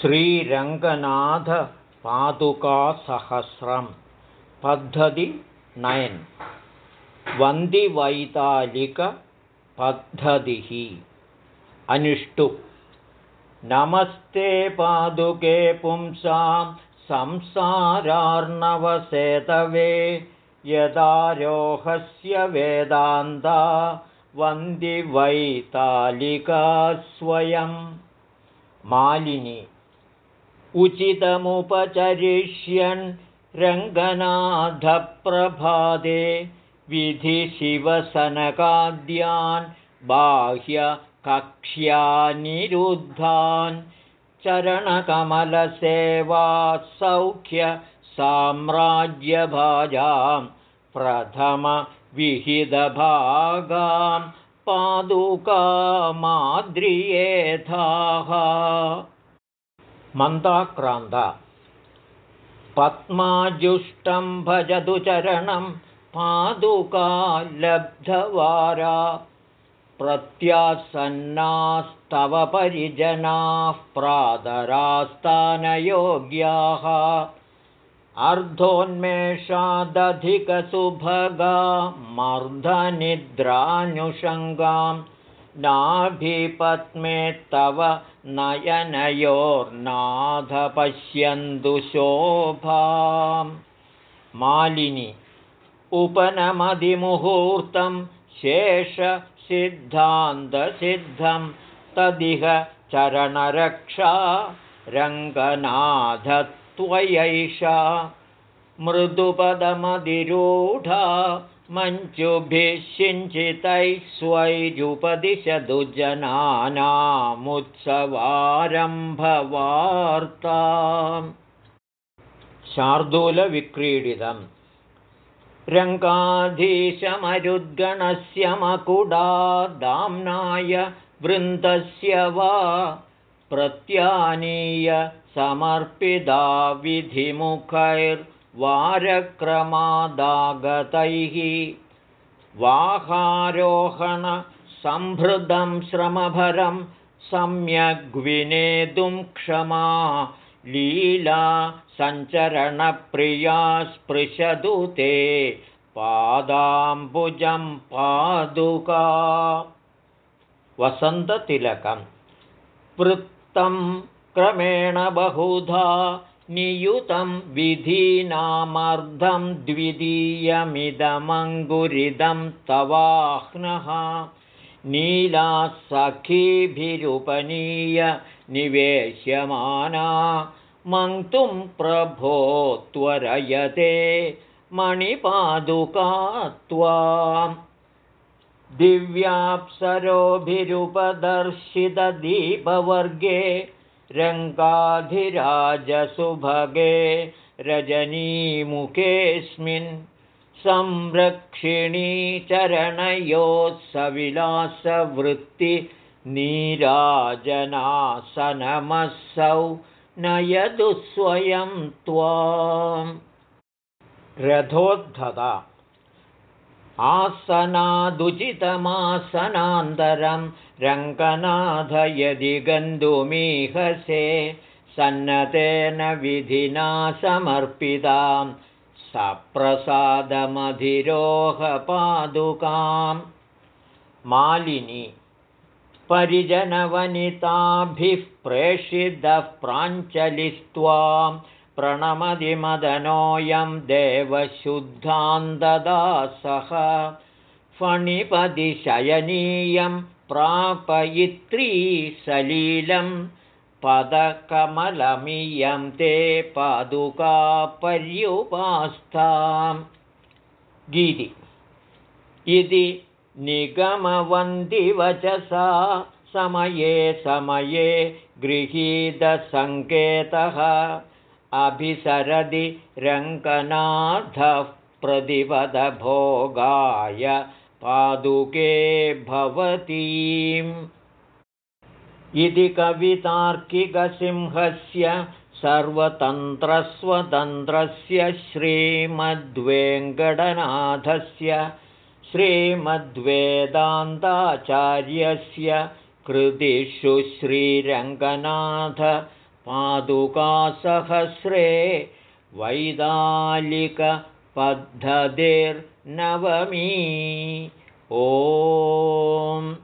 श्रीरङ्गनाथपादुकासहस्रं। पद्धति नयन्। वन्दिवैतालिकपद्धतिः। अनुष्टु। नमस्ते पादुके पुंसां संसारार्णवसेतवे। यदारोहस्य वेदान्ता वन्दिवैतालिका स्वयं मालिनी उचितमुपचरिष्यन् रङ्गनाथप्रभादे विधिशिवसनकाद्यान् बाह्यकक्ष्यानिरुद्धान् चरणकमलसेवा सौख्यसाम्राज्यभाजां प्रथमविहितभागां पादुकामाद्रियेथाः मन्दाक्रान्त। पद्माजुष्टं भजतु चरणं पादुकालब्धवारा। प्रत्यासन्नास्तव परिजनाः प्रातरास्तानयोग्याः। अर्धोन्मेषादधिकसुभगा मर्धनिद्रानुषङ्गां नाभिपद्मे तव नयनयोर्नाथपश्यन्तु शोभां मालिनि उपनमधिमुहूर्तं शेषसिद्धान्तसिद्धं तदिह चरणरक्षा रङ्गनाथत्वयैषा। मृदुपदमधिरूढा मञ्चुभिः सिञ्चितैः स्वैरुपदिशतु जनानामुत्सवारम्भवार्ता शार्दूलविक्रीडितम्। रङ्गाधीशमरुद्गणस्य मकुडा दाम्नाय वृन्दस्य वा प्रत्यानीय समर्पिता विधिमुखैर्वारक्रमादागतैः वाहारोहणसम्भृतं श्रमभरं सम्यग्विनेतुं क्षमा लीला सञ्चरणप्रिया स्पृशतु ते पादाम्बुजं पादुका। वसन्ततिलकं पृत्तं क्रमेण बहुधा नियुतं विधीनामर्धं द्वितीयमिदमङ्गुरिदं तवाह्नः। नीलासखीभिरुपनीय निवेश्यमाना। मन्तुं प्रभो त्वरयते मणिपादुका त्वां दिव्याप्सरोभिरुपदर्शितदीपवर्गे रङ्गाधिराजसुभगे रजनीमुखेऽस्मिन् संरक्षिणीचरणयोः नयतु स्वयं त्वाम्। रथोद्धता आसनादुचितमासनान्तरं रङ्गनाथ यदि गन्तुमीहसे सन्नतेन विधिना समर्पितां सप्रसादमधिरोहपादुकां। मालिनी परिजनवनिताभिः प्रेषितः प्राञ्चलिस्त्वां प्रणमदिमदनोऽयं देवशुद्धान्तदासः फणिपदिशयनीयं प्रापयित्री सलीलं पदकमलमियं ते पादुकापर्युपास्तां गीति। इति निगमवन्दिवचसा समये समये गृहीतसङ्केतः अभिसरदि रङ्गनाथः प्रतिपदभोगाय पादुके भवतीम्। इति कवितार्किकसिंहस्य सर्वतन्त्रस्वतन्त्रस्य श्रीमद्वेङ्कटनाथस्य श्रीमद्वेदान्ताचार्यस्य कृतिषु श्रीरङ्गनाथ पादुकासहस्रे वैदालिकपद्धतिर्नवमी। ॐ